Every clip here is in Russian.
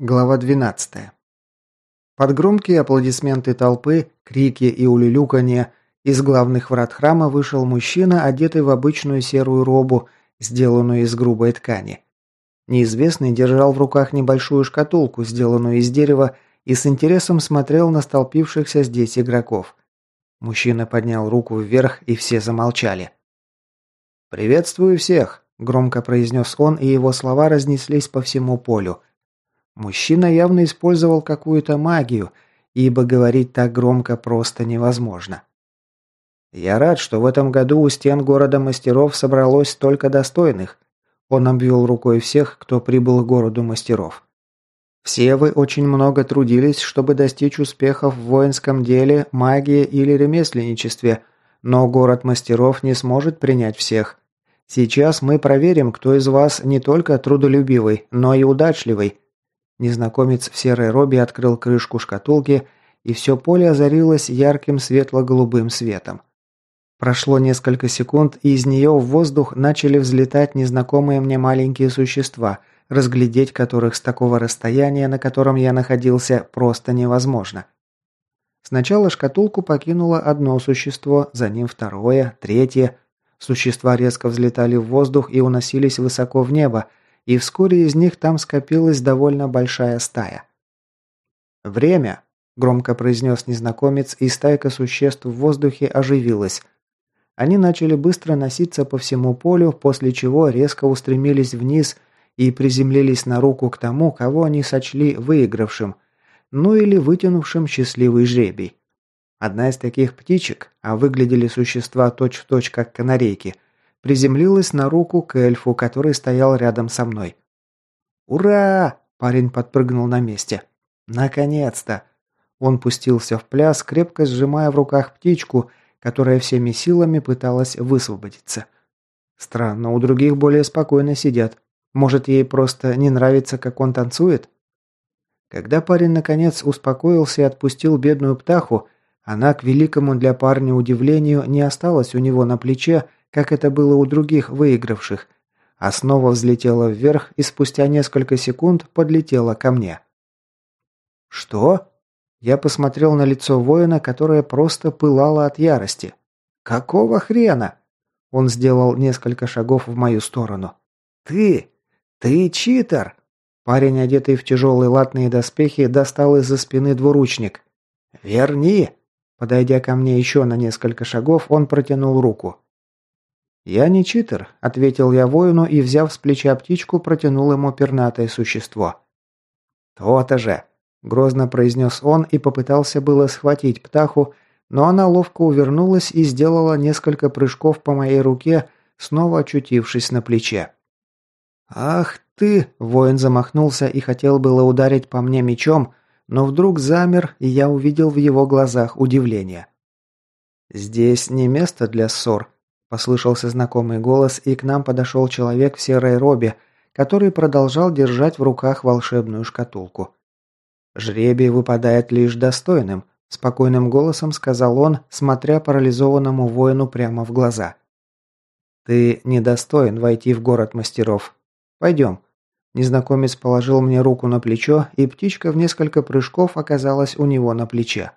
Глава 12. Под громкие аплодисменты толпы, крики и улюлюканье из главных врат храма вышел мужчина, одетый в обычную серую робу, сделанную из грубой ткани. Неизвестный держал в руках небольшую шкатулку, сделанную из дерева, и с интересом смотрел на столпившихся здесь игроков. Мужчина поднял руку вверх, и все замолчали. «Приветствую всех!» – громко произнес он, и его слова разнеслись по всему полю – Мужчина явно использовал какую-то магию, ибо говорить так громко просто невозможно. «Я рад, что в этом году у стен города мастеров собралось столько достойных». Он обвел рукой всех, кто прибыл к городу мастеров. «Все вы очень много трудились, чтобы достичь успехов в воинском деле, магии или ремесленничестве, но город мастеров не сможет принять всех. Сейчас мы проверим, кто из вас не только трудолюбивый, но и удачливый, Незнакомец в серой робе открыл крышку шкатулки, и все поле озарилось ярким светло-голубым светом. Прошло несколько секунд, и из нее в воздух начали взлетать незнакомые мне маленькие существа, разглядеть которых с такого расстояния, на котором я находился, просто невозможно. Сначала шкатулку покинуло одно существо, за ним второе, третье. Существа резко взлетали в воздух и уносились высоко в небо, и вскоре из них там скопилась довольно большая стая. «Время!» – громко произнес незнакомец, и стайка существ в воздухе оживилась. Они начали быстро носиться по всему полю, после чего резко устремились вниз и приземлились на руку к тому, кого они сочли выигравшим, ну или вытянувшим счастливый жребий. Одна из таких птичек, а выглядели существа точь-в-точь точь как канарейки – приземлилась на руку к эльфу, который стоял рядом со мной. «Ура!» – парень подпрыгнул на месте. «Наконец-то!» Он пустился в пляс, крепко сжимая в руках птичку, которая всеми силами пыталась высвободиться. Странно, у других более спокойно сидят. Может, ей просто не нравится, как он танцует? Когда парень наконец успокоился и отпустил бедную птаху, она, к великому для парня удивлению, не осталась у него на плече, как это было у других выигравших, а снова взлетела вверх и спустя несколько секунд подлетела ко мне. «Что?» Я посмотрел на лицо воина, которое просто пылало от ярости. «Какого хрена?» Он сделал несколько шагов в мою сторону. «Ты! Ты читер!» Парень, одетый в тяжелые латные доспехи, достал из-за спины двуручник. «Верни!» Подойдя ко мне еще на несколько шагов, он протянул руку. «Я не читер», – ответил я воину и, взяв с плеча птичку, протянул ему пернатое существо. «То-то же!» – грозно произнес он и попытался было схватить птаху, но она ловко увернулась и сделала несколько прыжков по моей руке, снова очутившись на плече. «Ах ты!» – воин замахнулся и хотел было ударить по мне мечом, но вдруг замер, и я увидел в его глазах удивление. «Здесь не место для ссор», Послышался знакомый голос, и к нам подошел человек в серой робе, который продолжал держать в руках волшебную шкатулку. «Жребий выпадает лишь достойным», – спокойным голосом сказал он, смотря парализованному воину прямо в глаза. «Ты недостоин войти в город мастеров. Пойдем». Незнакомец положил мне руку на плечо, и птичка в несколько прыжков оказалась у него на плече.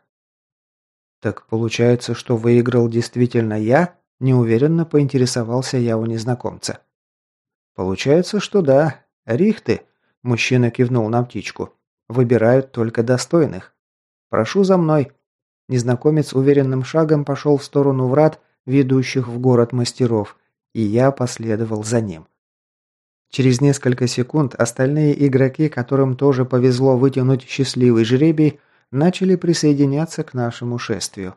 «Так получается, что выиграл действительно я?» Неуверенно поинтересовался я у незнакомца. «Получается, что да. Рихты», – мужчина кивнул на птичку, – «выбирают только достойных. Прошу за мной». Незнакомец уверенным шагом пошел в сторону врат, ведущих в город мастеров, и я последовал за ним. Через несколько секунд остальные игроки, которым тоже повезло вытянуть счастливый жребий, начали присоединяться к нашему шествию.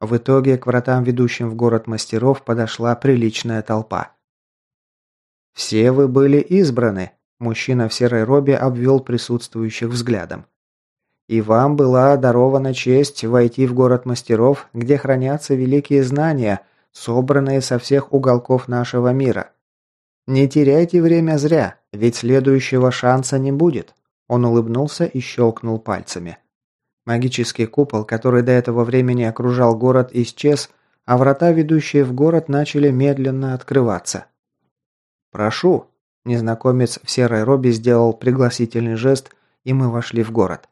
В итоге к вратам, ведущим в город мастеров, подошла приличная толпа. «Все вы были избраны», – мужчина в серой робе обвел присутствующих взглядом. «И вам была дарована честь войти в город мастеров, где хранятся великие знания, собранные со всех уголков нашего мира. Не теряйте время зря, ведь следующего шанса не будет». Он улыбнулся и щелкнул пальцами. Магический купол, который до этого времени окружал город, исчез, а врата, ведущие в город, начали медленно открываться. «Прошу!» Незнакомец в серой робе сделал пригласительный жест, и мы вошли в город.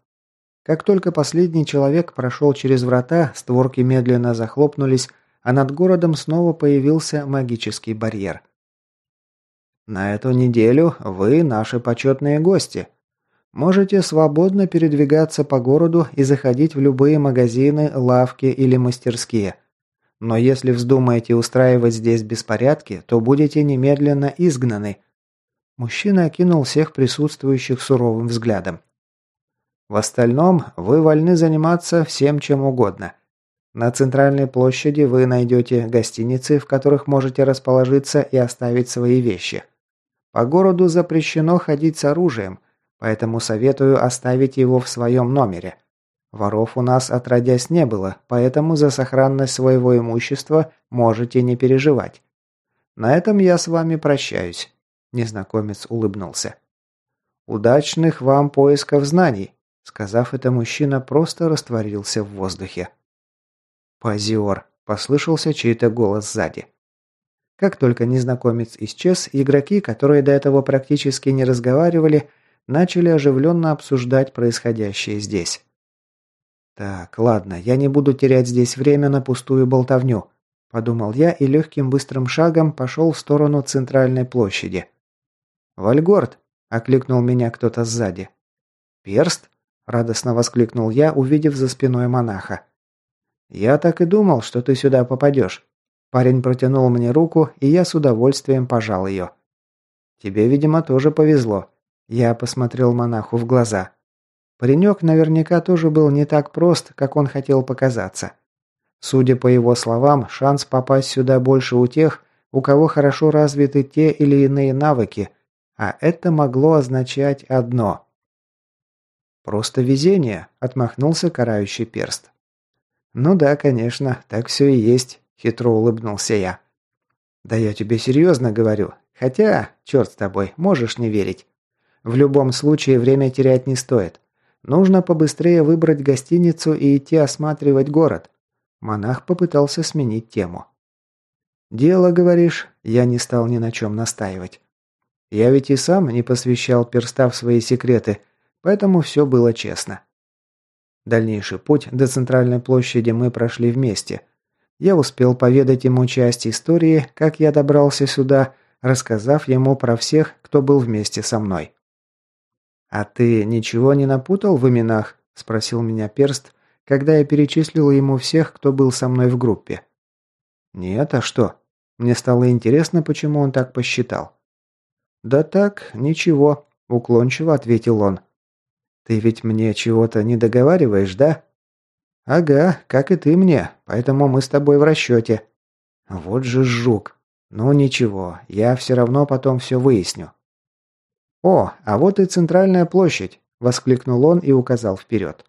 Как только последний человек прошел через врата, створки медленно захлопнулись, а над городом снова появился магический барьер. «На эту неделю вы наши почетные гости. Можете свободно передвигаться по городу и заходить в любые магазины, лавки или мастерские. Но если вздумаете устраивать здесь беспорядки, то будете немедленно изгнаны». Мужчина окинул всех присутствующих суровым взглядом. В остальном вы вольны заниматься всем чем угодно. На центральной площади вы найдете гостиницы, в которых можете расположиться и оставить свои вещи. По городу запрещено ходить с оружием, поэтому советую оставить его в своем номере. Воров у нас отродясь не было, поэтому за сохранность своего имущества можете не переживать. На этом я с вами прощаюсь. Незнакомец улыбнулся. Удачных вам поисков знаний. Сказав это, мужчина просто растворился в воздухе. «Позер!» – послышался чей-то голос сзади. Как только незнакомец исчез, игроки, которые до этого практически не разговаривали, начали оживленно обсуждать происходящее здесь. «Так, ладно, я не буду терять здесь время на пустую болтовню», – подумал я и легким быстрым шагом пошел в сторону центральной площади. «Вальгорд!» – окликнул меня кто-то сзади. «Перст?» Радостно воскликнул я, увидев за спиной монаха. «Я так и думал, что ты сюда попадешь». Парень протянул мне руку, и я с удовольствием пожал ее. «Тебе, видимо, тоже повезло». Я посмотрел монаху в глаза. Паренек наверняка тоже был не так прост, как он хотел показаться. Судя по его словам, шанс попасть сюда больше у тех, у кого хорошо развиты те или иные навыки, а это могло означать одно – «Просто везение», – отмахнулся карающий перст. «Ну да, конечно, так все и есть», – хитро улыбнулся я. «Да я тебе серьезно говорю. Хотя, черт с тобой, можешь не верить. В любом случае время терять не стоит. Нужно побыстрее выбрать гостиницу и идти осматривать город». Монах попытался сменить тему. «Дело, говоришь?» Я не стал ни на чем настаивать. Я ведь и сам не посвящал перста в свои секреты, Поэтому все было честно. Дальнейший путь до центральной площади мы прошли вместе. Я успел поведать ему часть истории, как я добрался сюда, рассказав ему про всех, кто был вместе со мной. «А ты ничего не напутал в именах?» – спросил меня Перст, когда я перечислил ему всех, кто был со мной в группе. «Нет, а что?» Мне стало интересно, почему он так посчитал. «Да так, ничего», – уклончиво ответил он. Ты ведь мне чего-то не договариваешь, да? Ага, как и ты мне, поэтому мы с тобой в расчете. Вот же жук. Ну ничего, я все равно потом все выясню. О, а вот и центральная площадь, воскликнул он и указал вперед.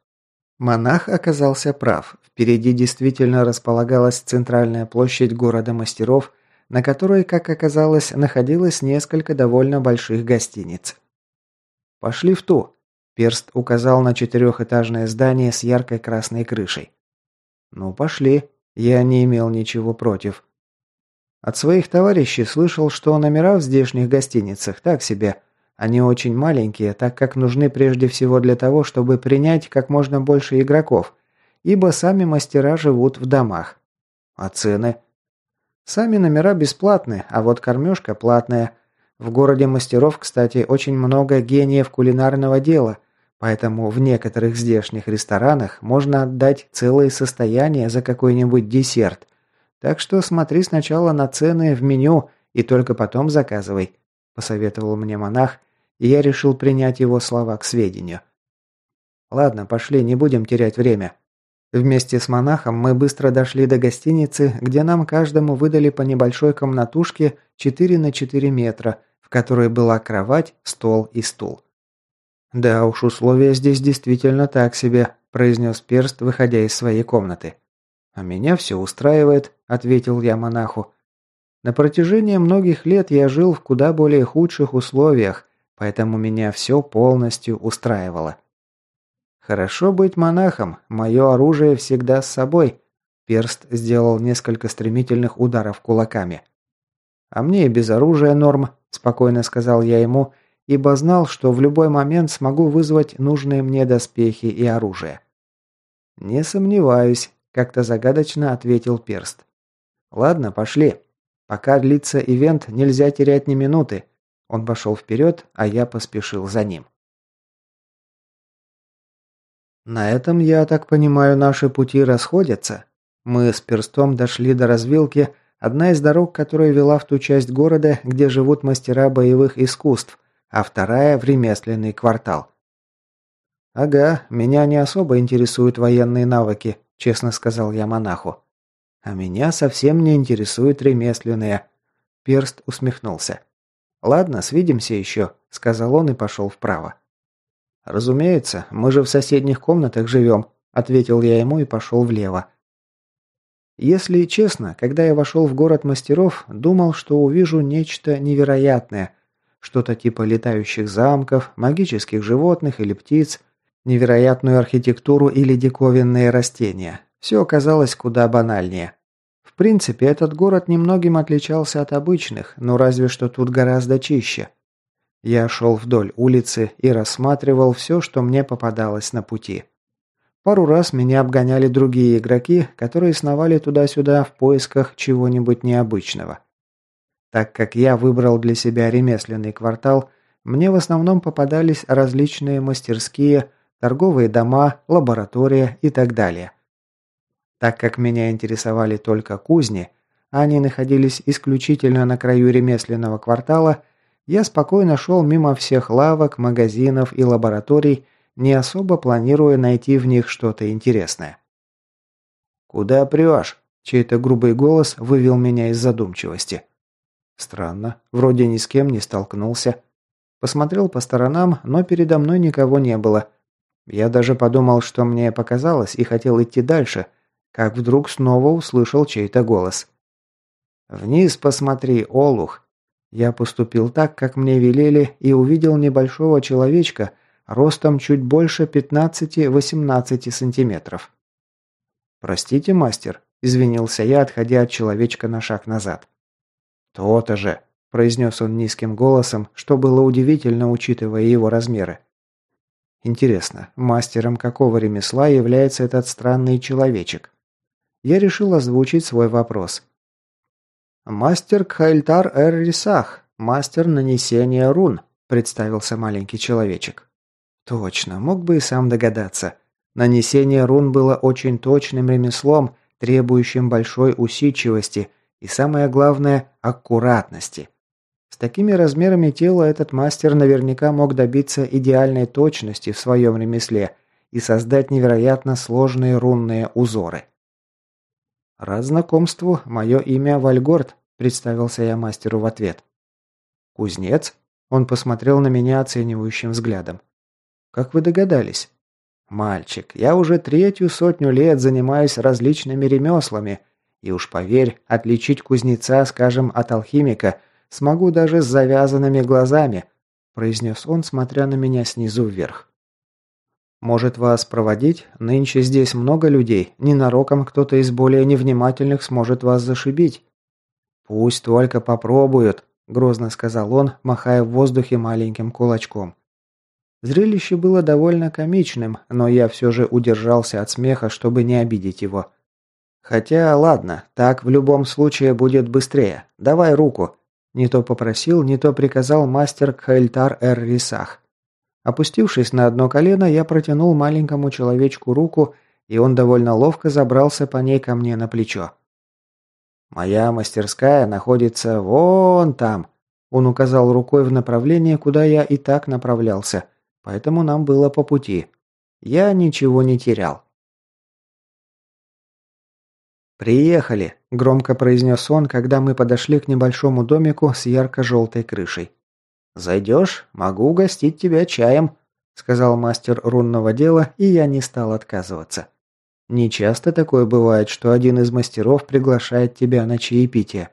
Монах оказался прав. Впереди действительно располагалась центральная площадь города мастеров, на которой, как оказалось, находилось несколько довольно больших гостиниц. «Пошли в ту», Перст указал на четырехэтажное здание с яркой красной крышей. «Ну, пошли. Я не имел ничего против». От своих товарищей слышал, что номера в здешних гостиницах так себе. Они очень маленькие, так как нужны прежде всего для того, чтобы принять как можно больше игроков, ибо сами мастера живут в домах. А цены? Сами номера бесплатны, а вот кормежка платная. В городе мастеров, кстати, очень много гениев кулинарного дела – Поэтому в некоторых здешних ресторанах можно отдать целое состояние за какой-нибудь десерт. Так что смотри сначала на цены в меню и только потом заказывай», – посоветовал мне монах, и я решил принять его слова к сведению. «Ладно, пошли, не будем терять время». Вместе с монахом мы быстро дошли до гостиницы, где нам каждому выдали по небольшой комнатушке 4 на 4 метра, в которой была кровать, стол и стул. «Да уж, условия здесь действительно так себе», – произнес перст, выходя из своей комнаты. «А меня все устраивает», – ответил я монаху. «На протяжении многих лет я жил в куда более худших условиях, поэтому меня все полностью устраивало». «Хорошо быть монахом, мое оружие всегда с собой», – перст сделал несколько стремительных ударов кулаками. «А мне и без оружия норм», – спокойно сказал я ему ибо знал, что в любой момент смогу вызвать нужные мне доспехи и оружие. «Не сомневаюсь», – как-то загадочно ответил Перст. «Ладно, пошли. Пока длится ивент, нельзя терять ни минуты». Он пошел вперед, а я поспешил за ним. На этом, я так понимаю, наши пути расходятся. Мы с Перстом дошли до развилки, одна из дорог, которая вела в ту часть города, где живут мастера боевых искусств, а вторая в ремесленный квартал. «Ага, меня не особо интересуют военные навыки», – честно сказал я монаху. «А меня совсем не интересуют ремесленные». Перст усмехнулся. «Ладно, свидимся еще», – сказал он и пошел вправо. «Разумеется, мы же в соседних комнатах живем», – ответил я ему и пошел влево. Если честно, когда я вошел в город мастеров, думал, что увижу нечто невероятное. Что-то типа летающих замков, магических животных или птиц, невероятную архитектуру или диковинные растения. Все оказалось куда банальнее. Принципе, этот город немногим отличался от обычных, но разве что тут гораздо чище. Я шел вдоль улицы и рассматривал все, что мне попадалось на пути. Пару раз меня обгоняли другие игроки, которые сновали туда-сюда в поисках чего-нибудь необычного. Так как я выбрал для себя ремесленный квартал, мне в основном попадались различные мастерские, торговые дома, лаборатория и так далее. Так как меня интересовали только кузни, а они находились исключительно на краю ремесленного квартала, я спокойно шел мимо всех лавок, магазинов и лабораторий, не особо планируя найти в них что-то интересное. «Куда прешь?» – чей-то грубый голос вывел меня из задумчивости. Странно, вроде ни с кем не столкнулся. Посмотрел по сторонам, но передо мной никого не было. Я даже подумал, что мне показалось, и хотел идти дальше, как вдруг снова услышал чей-то голос. «Вниз посмотри, Олух!» Я поступил так, как мне велели, и увидел небольшого человечка, ростом чуть больше 15-18 сантиметров. «Простите, мастер», – извинился я, отходя от человечка на шаг назад. «То-то же», – произнес он низким голосом, что было удивительно, учитывая его размеры. Интересно, мастером какого ремесла является этот странный человечек? Я решил озвучить свой вопрос. «Мастер Кхайльтар Эр-Рисах, мастер нанесения рун», – представился маленький человечек. Точно, мог бы и сам догадаться. Нанесение рун было очень точным ремеслом, требующим большой усидчивости и, самое главное, аккуратности. С такими размерами тела этот мастер наверняка мог добиться идеальной точности в своем ремесле и создать невероятно сложные рунные узоры. «Рад знакомству, мое имя Вальгорд», – представился я мастеру в ответ. «Кузнец?» – он посмотрел на меня оценивающим взглядом. «Как вы догадались?» «Мальчик, я уже третью сотню лет занимаюсь различными ремеслами, и уж поверь, отличить кузнеца, скажем, от алхимика смогу даже с завязанными глазами», – произнес он, смотря на меня снизу вверх. Может вас проводить? Нынче здесь много людей. Ненароком кто-то из более невнимательных сможет вас зашибить. Пусть только попробуют, грозно сказал он, махая в воздухе маленьким кулачком. Зрелище было довольно комичным, но я все же удержался от смеха, чтобы не обидеть его. Хотя, ладно, так в любом случае будет быстрее. Давай руку. Не то попросил, не то приказал мастер Кхайльтар Эр-Рисах. Опустившись на одно колено, я протянул маленькому человечку руку, и он довольно ловко забрался по ней ко мне на плечо. «Моя мастерская находится вон там», – он указал рукой в направлении, куда я и так направлялся, поэтому нам было по пути. Я ничего не терял. «Приехали», – громко произнес он, когда мы подошли к небольшому домику с ярко-желтой крышей. «Зайдешь? Могу угостить тебя чаем», – сказал мастер рунного дела, и я не стал отказываться. Не часто такое бывает, что один из мастеров приглашает тебя на чаепитие.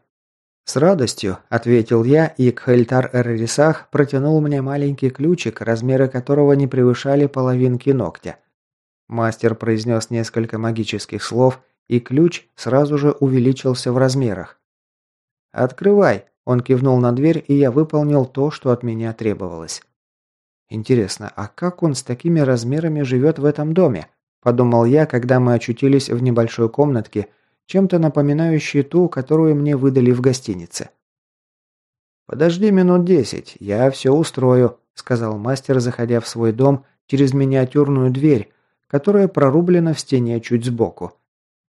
«С радостью», – ответил я, и Кхельтар Эррисах протянул мне маленький ключик, размеры которого не превышали половинки ногтя. Мастер произнес несколько магических слов, и ключ сразу же увеличился в размерах. «Открывай», Он кивнул на дверь, и я выполнил то, что от меня требовалось. Интересно, а как он с такими размерами живет в этом доме? Подумал я, когда мы очутились в небольшой комнатке, чем-то напоминающей ту, которую мне выдали в гостинице. «Подожди минут десять, я все устрою», – сказал мастер, заходя в свой дом через миниатюрную дверь, которая прорублена в стене чуть сбоку.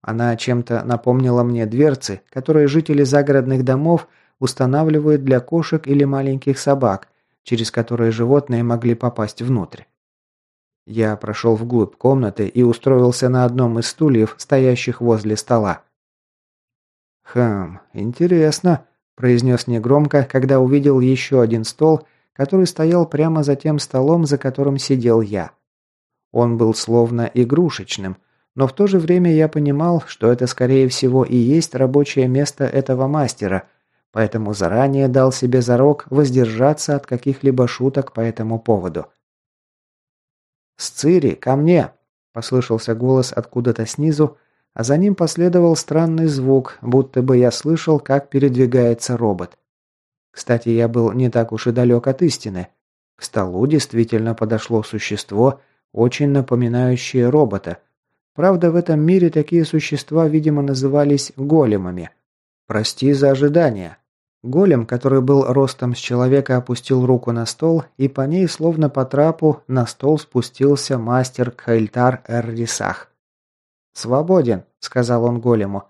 Она чем-то напомнила мне дверцы, которые жители загородных домов устанавливают для кошек или маленьких собак, через которые животные могли попасть внутрь. Я прошел вглубь комнаты и устроился на одном из стульев, стоящих возле стола. «Хм, интересно», – произнес негромко, когда увидел еще один стол, который стоял прямо за тем столом, за которым сидел я. Он был словно игрушечным, но в то же время я понимал, что это скорее всего и есть рабочее место этого мастера – поэтому заранее дал себе зарок воздержаться от каких-либо шуток по этому поводу. «Сцири, ко мне!» – послышался голос откуда-то снизу, а за ним последовал странный звук, будто бы я слышал, как передвигается робот. Кстати, я был не так уж и далек от истины. К столу действительно подошло существо, очень напоминающее робота. Правда, в этом мире такие существа, видимо, назывались големами – «Прости за ожидание». Голем, который был ростом с человека, опустил руку на стол, и по ней, словно по трапу, на стол спустился мастер Кхайльтар Эррисах. «Свободен», — сказал он голему.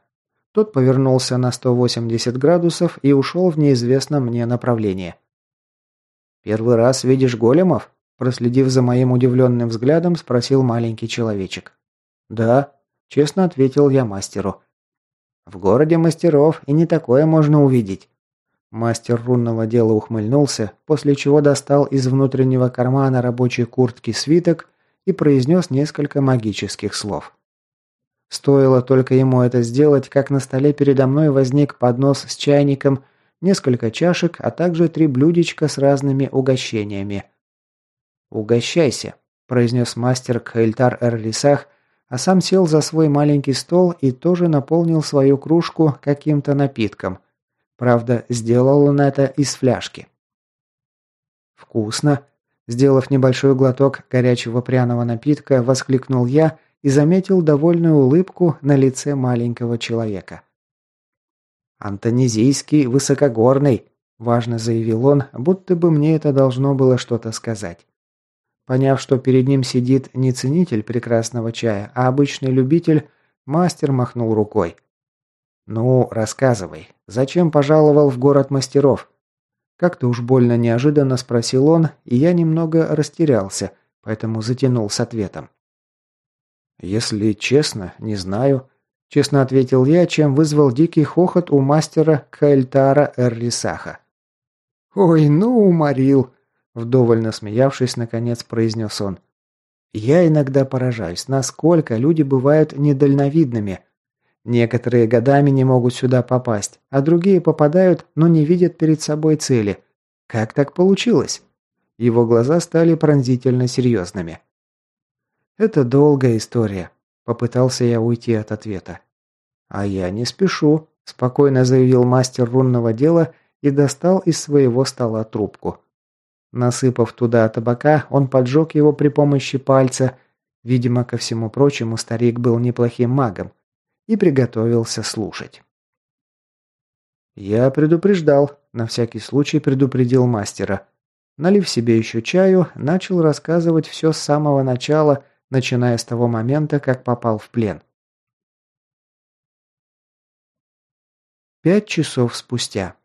Тот повернулся на 180 градусов и ушел в неизвестном мне направлении. «Первый раз видишь големов?» Проследив за моим удивленным взглядом, спросил маленький человечек. «Да», — честно ответил я мастеру. В городе мастеров и не такое можно увидеть. Мастер рунного дела ухмыльнулся, после чего достал из внутреннего кармана рабочей куртки свиток и произнес несколько магических слов. Стоило только ему это сделать, как на столе передо мной возник поднос с чайником, несколько чашек, а также три блюдечка с разными угощениями. «Угощайся», – произнес мастер Кхейльтар Эрлисах, а сам сел за свой маленький стол и тоже наполнил свою кружку каким-то напитком. Правда, сделал он это из фляжки. «Вкусно!» Сделав небольшой глоток горячего пряного напитка, воскликнул я и заметил довольную улыбку на лице маленького человека. «Антонизийский высокогорный», – важно заявил он, будто бы мне это должно было что-то сказать. Поняв, что перед ним сидит не ценитель прекрасного чая, а обычный любитель, мастер махнул рукой. «Ну, рассказывай, зачем пожаловал в город мастеров?» Как-то уж больно неожиданно спросил он, и я немного растерялся, поэтому затянул с ответом. «Если честно, не знаю», – честно ответил я, чем вызвал дикий хохот у мастера Каэльтара Эрлисаха. «Ой, ну уморил!» Вдоволь насмеявшись, наконец произнес он. «Я иногда поражаюсь, насколько люди бывают недальновидными. Некоторые годами не могут сюда попасть, а другие попадают, но не видят перед собой цели. Как так получилось?» Его глаза стали пронзительно серьезными. «Это долгая история», – попытался я уйти от ответа. «А я не спешу», – спокойно заявил мастер рунного дела и достал из своего стола трубку. Насыпав туда табака, он поджег его при помощи пальца. Видимо, ко всему прочему, старик был неплохим магом. И приготовился слушать. «Я предупреждал», – на всякий случай предупредил мастера. Налив себе еще чаю, начал рассказывать все с самого начала, начиная с того момента, как попал в плен. Пять часов спустя.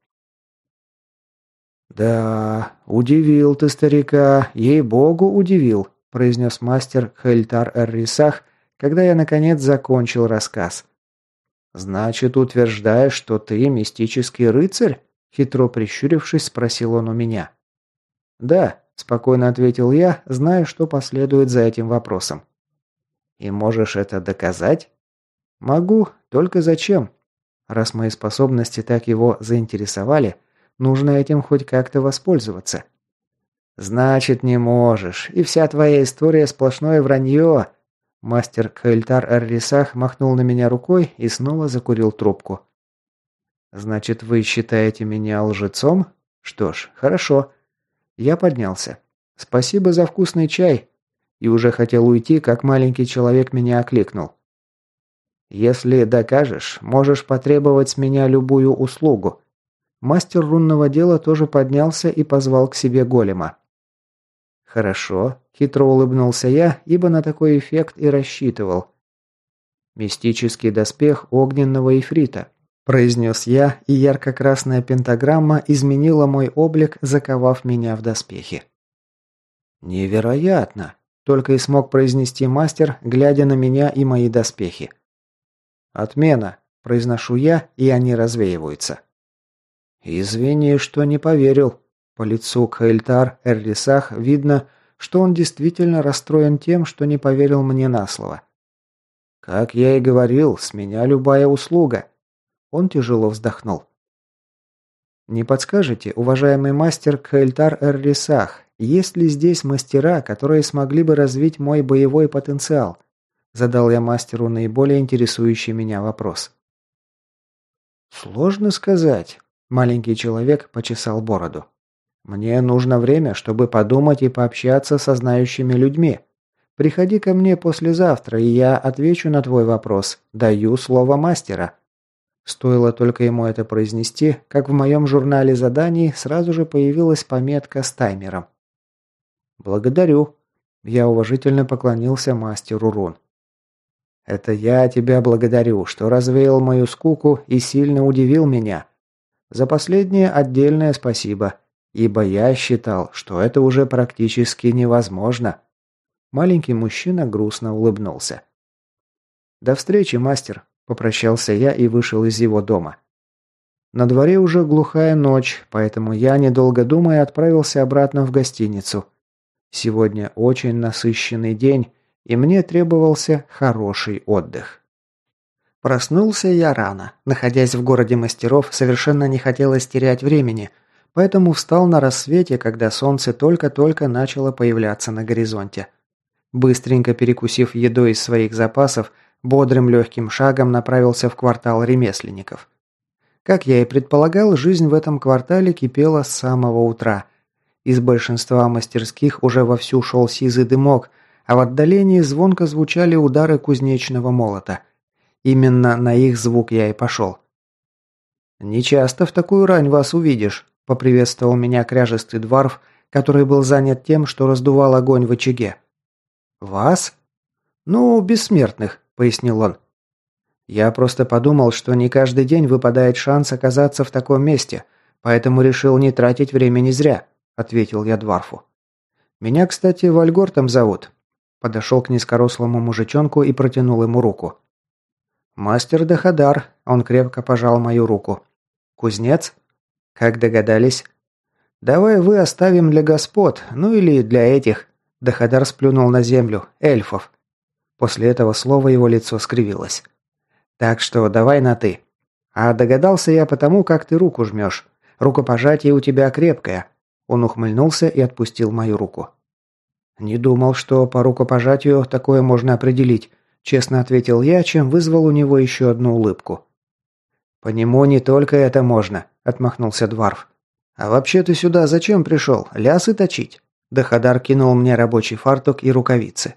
«Да, удивил ты старика, ей-богу, удивил», – произнес мастер Хельтар Эррисах, когда я, наконец, закончил рассказ. «Значит, утверждаешь, что ты мистический рыцарь?» – хитро прищурившись, спросил он у меня. «Да», – спокойно ответил я, зная, что последует за этим вопросом. «И можешь это доказать?» «Могу, только зачем? Раз мои способности так его заинтересовали – Нужно этим хоть как-то воспользоваться. Значит, не можешь. И вся твоя история сплошное вранье. Мастер Каэльтар Аррисах махнул на меня рукой и снова закурил трубку. «Значит, вы считаете меня лжецом? Что ж, хорошо». Я поднялся. «Спасибо за вкусный чай». И уже хотел уйти, как маленький человек меня окликнул. «Если докажешь, можешь потребовать с меня любую услугу». Мастер рунного дела тоже поднялся и позвал к себе голема. «Хорошо», – хитро улыбнулся я, ибо на такой эффект и рассчитывал. «Мистический доспех огненного эфрита», – произнес я, и ярко-красная пентаграмма изменила мой облик, заковав меня в доспехи. «Невероятно!» – только и смог произнести мастер, глядя на меня и мои доспехи. «Отмена!» – произношу я, и они развеиваются. «Извини, что не поверил», по лицу Каэльтар Эрлисах видно, что он действительно расстроен тем, что не поверил мне на слово. «Как я и говорил, с меня любая услуга». Он тяжело вздохнул. «Не подскажете, уважаемый мастер Каэльтар Эрлисах, есть ли здесь мастера, которые смогли бы развить мой боевой потенциал?» Задал я мастеру наиболее интересующий меня вопрос. «Сложно сказать», – маленький человек почесал бороду. Мне нужно время, чтобы подумать и пообщаться со знающими людьми. Приходи ко мне послезавтра, и я отвечу на твой вопрос. Даю слово мастера». Стоило только ему это произнести, как в моем журнале заданий сразу же появилась пометка с таймером. «Благодарю». Я уважительно поклонился мастеру рун. «Это я тебя благодарю, что развеял мою скуку и сильно удивил меня. За последнее отдельное спасибо ибо я считал, что это уже практически невозможно. Маленький мужчина грустно улыбнулся. «До встречи, мастер», – попрощался я и вышел из его дома. На дворе уже глухая ночь, поэтому я, недолго думая, отправился обратно в гостиницу. Сегодня очень насыщенный день, и мне требовался хороший отдых. Проснулся я рано. Находясь в городе мастеров, совершенно не хотелось терять времени – поэтому встал на рассвете, когда солнце только-только начало появляться на горизонте. Быстренько перекусив едой из своих запасов, бодрым легким шагом направился в квартал ремесленников. Как я и предполагал, жизнь в этом квартале кипела с самого утра. Из большинства мастерских уже вовсю шел сизый дымок, а в отдалении звонко звучали удары кузнечного молота. Именно на их звук я и пошел. «Не часто в такую рань вас увидишь», – поприветствовал меня кряжестый дворф, который был занят тем, что раздувал огонь в очаге. «Вас?» «Ну, бессмертных», – пояснил он. «Я просто подумал, что не каждый день выпадает шанс оказаться в таком месте, поэтому решил не тратить времени зря», – ответил я дворфу. «Меня, кстати, Вальгортом зовут». Подошел к низкорослому мужичонку и протянул ему руку. «Мастер Дахадар», – он крепко пожал мою руку. «Кузнец?» Как догадались? Давай вы оставим для господ, ну или для этих. Дахадар сплюнул на землю. Эльфов. После этого слова его лицо скривилось. Так что давай на «ты». А догадался я потому, как ты руку жмешь. Рукопожатие у тебя крепкое. Он ухмыльнулся и отпустил мою руку. «Не думал, что по рукопожатию такое можно определить», – честно ответил я, чем вызвал у него еще одну улыбку. «По нему не только это можно», – отмахнулся Дварф. «А вообще ты сюда зачем пришел? Лясы точить?» Дахадар кинул мне рабочий фартук и рукавицы.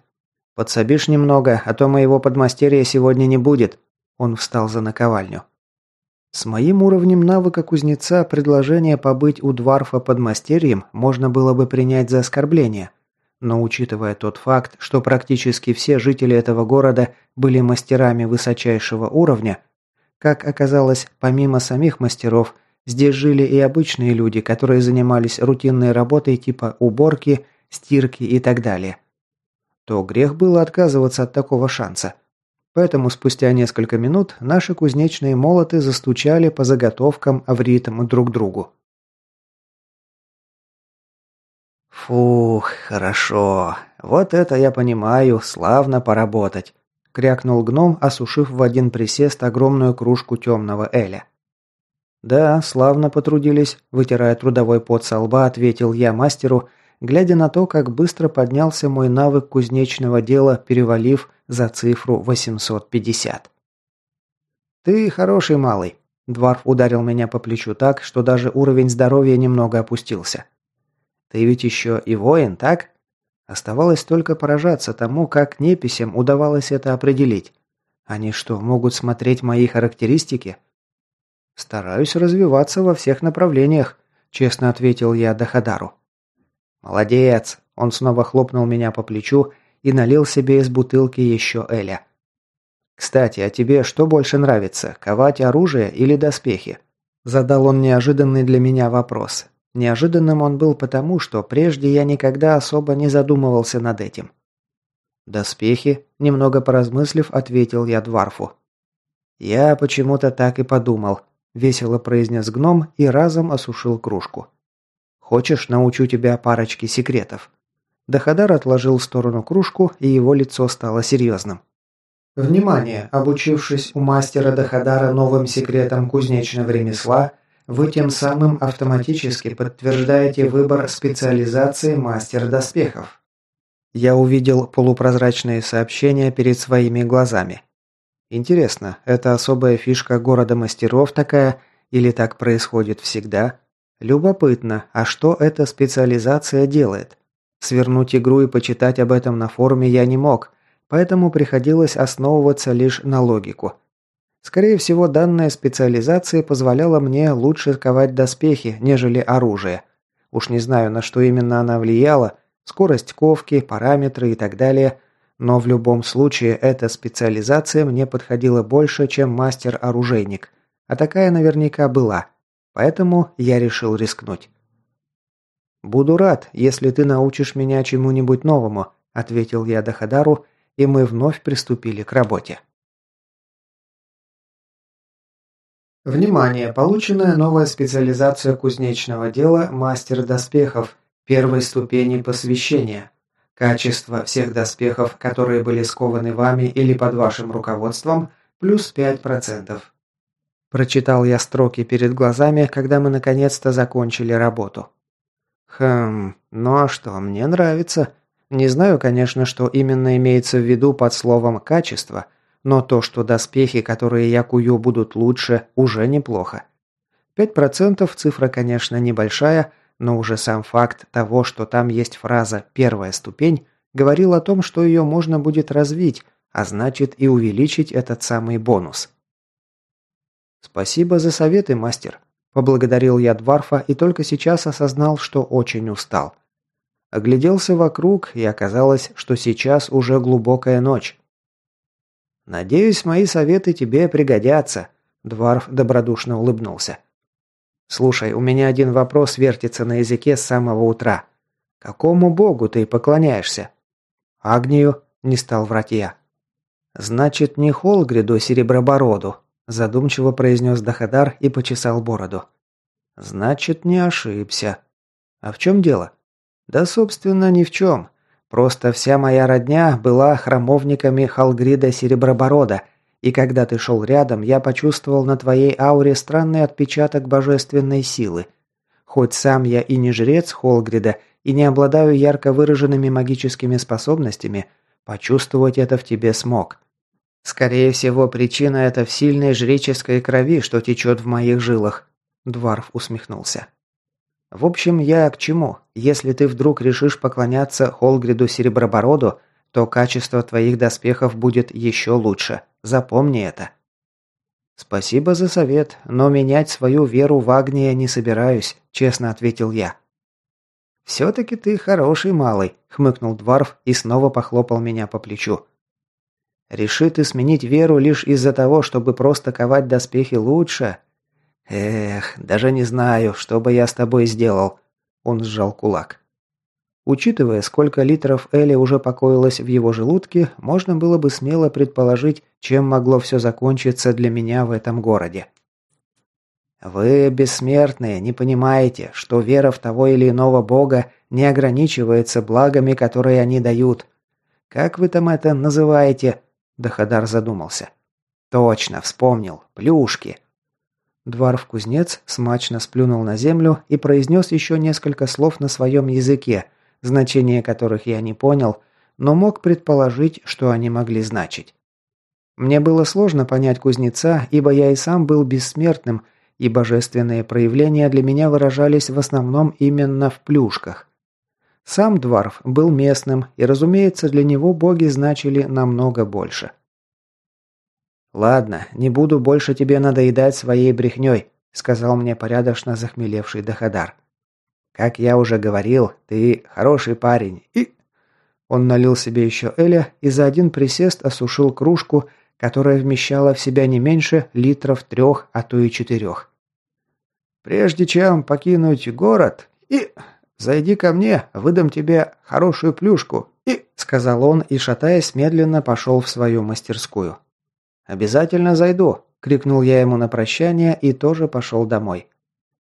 «Подсобишь немного, а то моего подмастерья сегодня не будет». Он встал за наковальню. С моим уровнем навыка кузнеца предложение побыть у Дварфа подмастерьем можно было бы принять за оскорбление. Но учитывая тот факт, что практически все жители этого города были мастерами высочайшего уровня, как оказалось, помимо самих мастеров, здесь жили и обычные люди, которые занимались рутинной работой типа уборки, стирки и так далее. То грех было отказываться от такого шанса. Поэтому спустя несколько минут наши кузнечные молоты застучали по заготовкам в ритм друг другу. «Фух, хорошо. Вот это я понимаю, славно поработать крякнул гном, осушив в один присест огромную кружку темного эля. «Да, славно потрудились», – вытирая трудовой пот со лба, ответил я мастеру, глядя на то, как быстро поднялся мой навык кузнечного дела, перевалив за цифру 850. «Ты хороший малый», Дварф ударил меня по плечу так, что даже уровень здоровья немного опустился. «Ты ведь еще и воин, так?» Оставалось только поражаться тому, как неписям удавалось это определить. Они что, могут смотреть мои характеристики? Стараюсь развиваться во всех направлениях, честно ответил я Дахадару. Молодец, он снова хлопнул меня по плечу и налил себе из бутылки еще Эля. Кстати, а тебе что больше нравится, ковать оружие или доспехи? Задал он неожиданный для меня вопрос. Неожиданным он был потому, что прежде я никогда особо не задумывался над этим. «Доспехи?» – немного поразмыслив, ответил я Дварфу. «Я почему-то так и подумал», – весело произнес гном и разом осушил кружку. «Хочешь, научу тебя парочке секретов?» Дахадар отложил в сторону кружку, и его лицо стало серьезным. «Внимание! Обучившись у мастера Дахадара новым секретам кузнечного ремесла – вы тем самым автоматически подтверждаете выбор специализации мастер доспехов. Я увидел полупрозрачные сообщения перед своими глазами. Интересно, это особая фишка города мастеров такая или так происходит всегда? Любопытно, а что эта специализация делает? Свернуть игру и почитать об этом на форуме я не мог, поэтому приходилось основываться лишь на логику – Скорее всего, данная специализация позволяла мне лучше ковать доспехи, нежели оружие. Уж не знаю, на что именно она влияла, скорость ковки, параметры и так далее, но в любом случае эта специализация мне подходила больше, чем мастер-оружейник. А такая наверняка была. Поэтому я решил рискнуть. «Буду рад, если ты научишь меня чему-нибудь новому», ответил я Дахадару, и мы вновь приступили к работе. Внимание! Полученная новая специализация кузнечного дела «Мастер доспехов» первой ступени посвящения. Качество всех доспехов, которые были скованы вами или под вашим руководством, плюс 5%. Прочитал я строки перед глазами, когда мы наконец-то закончили работу. Хм, ну а что, мне нравится. Не знаю, конечно, что именно имеется в виду под словом «качество», но то, что доспехи, которые я кую, будут лучше, уже неплохо. 5% цифра, конечно, небольшая, но уже сам факт того, что там есть фраза «первая ступень», говорил о том, что ее можно будет развить, а значит и увеличить этот самый бонус. «Спасибо за советы, мастер», – поблагодарил я Дварфа и только сейчас осознал, что очень устал. Огляделся вокруг, и оказалось, что сейчас уже глубокая ночь. «Надеюсь, мои советы тебе пригодятся», – Дварф добродушно улыбнулся. «Слушай, у меня один вопрос вертится на языке с самого утра. Какому богу ты поклоняешься?» «Агнию», – не стал врать я. «Значит, не Холгриду Серебробороду», – задумчиво произнес Дахадар и почесал бороду. «Значит, не ошибся. А в чем дело?» «Да, собственно, ни в чем. Просто вся моя родня была храмовниками Халгрида Сереброборода, и когда ты шел рядом, я почувствовал на твоей ауре странный отпечаток божественной силы. Хоть сам я и не жрец Холгрида, и не обладаю ярко выраженными магическими способностями, почувствовать это в тебе смог. Скорее всего, причина это в сильной жреческой крови, что течет в моих жилах. Дварф усмехнулся. В общем, я к чему? Если ты вдруг решишь поклоняться Холгриду Серебробороду, то качество твоих доспехов будет еще лучше. Запомни это. Спасибо за совет, но менять свою веру в Агния не собираюсь, честно ответил я. «Все-таки ты хороший малый», — хмыкнул Дварф и снова похлопал меня по плечу. «Реши ты сменить веру лишь из-за того, чтобы просто ковать доспехи лучше, «Эх, даже не знаю, что бы я с тобой сделал», – он сжал кулак. Учитывая, сколько литров Эли уже покоилось в его желудке, можно было бы смело предположить, чем могло все закончиться для меня в этом городе. Вы, бессмертные, не понимаете, что вера в того или иного бога не ограничивается благами, которые они дают. Как вы там это называете? Дахадар задумался. Точно, вспомнил. Плюшки. Дварф-кузнец смачно сплюнул на землю и произнес еще несколько слов на своем языке, значение которых я не понял, но мог предположить, что они могли значить. Мне было сложно понять кузнеца, ибо я и сам был бессмертным, и божественные проявления для меня выражались в основном именно в плюшках. Сам Дварф был местным, и, разумеется, для него боги значили намного больше. «Ладно, не буду больше тебе надоедать своей брехней», сказал мне порядочно захмелевший Дахадар. «Как я уже говорил, ты хороший парень и...» Он налил себе еще Эля и за один присест осушил кружку, которая вмещала в себя не меньше литров трех, а то и четырех. «Прежде чем покинуть город, и зайди ко мне, выдам тебе хорошую плюшку, и...» сказал он и, шатаясь, медленно пошел в свою мастерскую. «Обязательно зайду», – крикнул я ему на прощание и тоже пошел домой.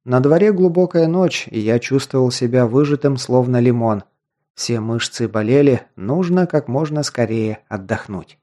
На дворе глубокая ночь, и я чувствовал себя выжатым, словно лимон. Все мышцы болели, нужно как можно скорее отдохнуть.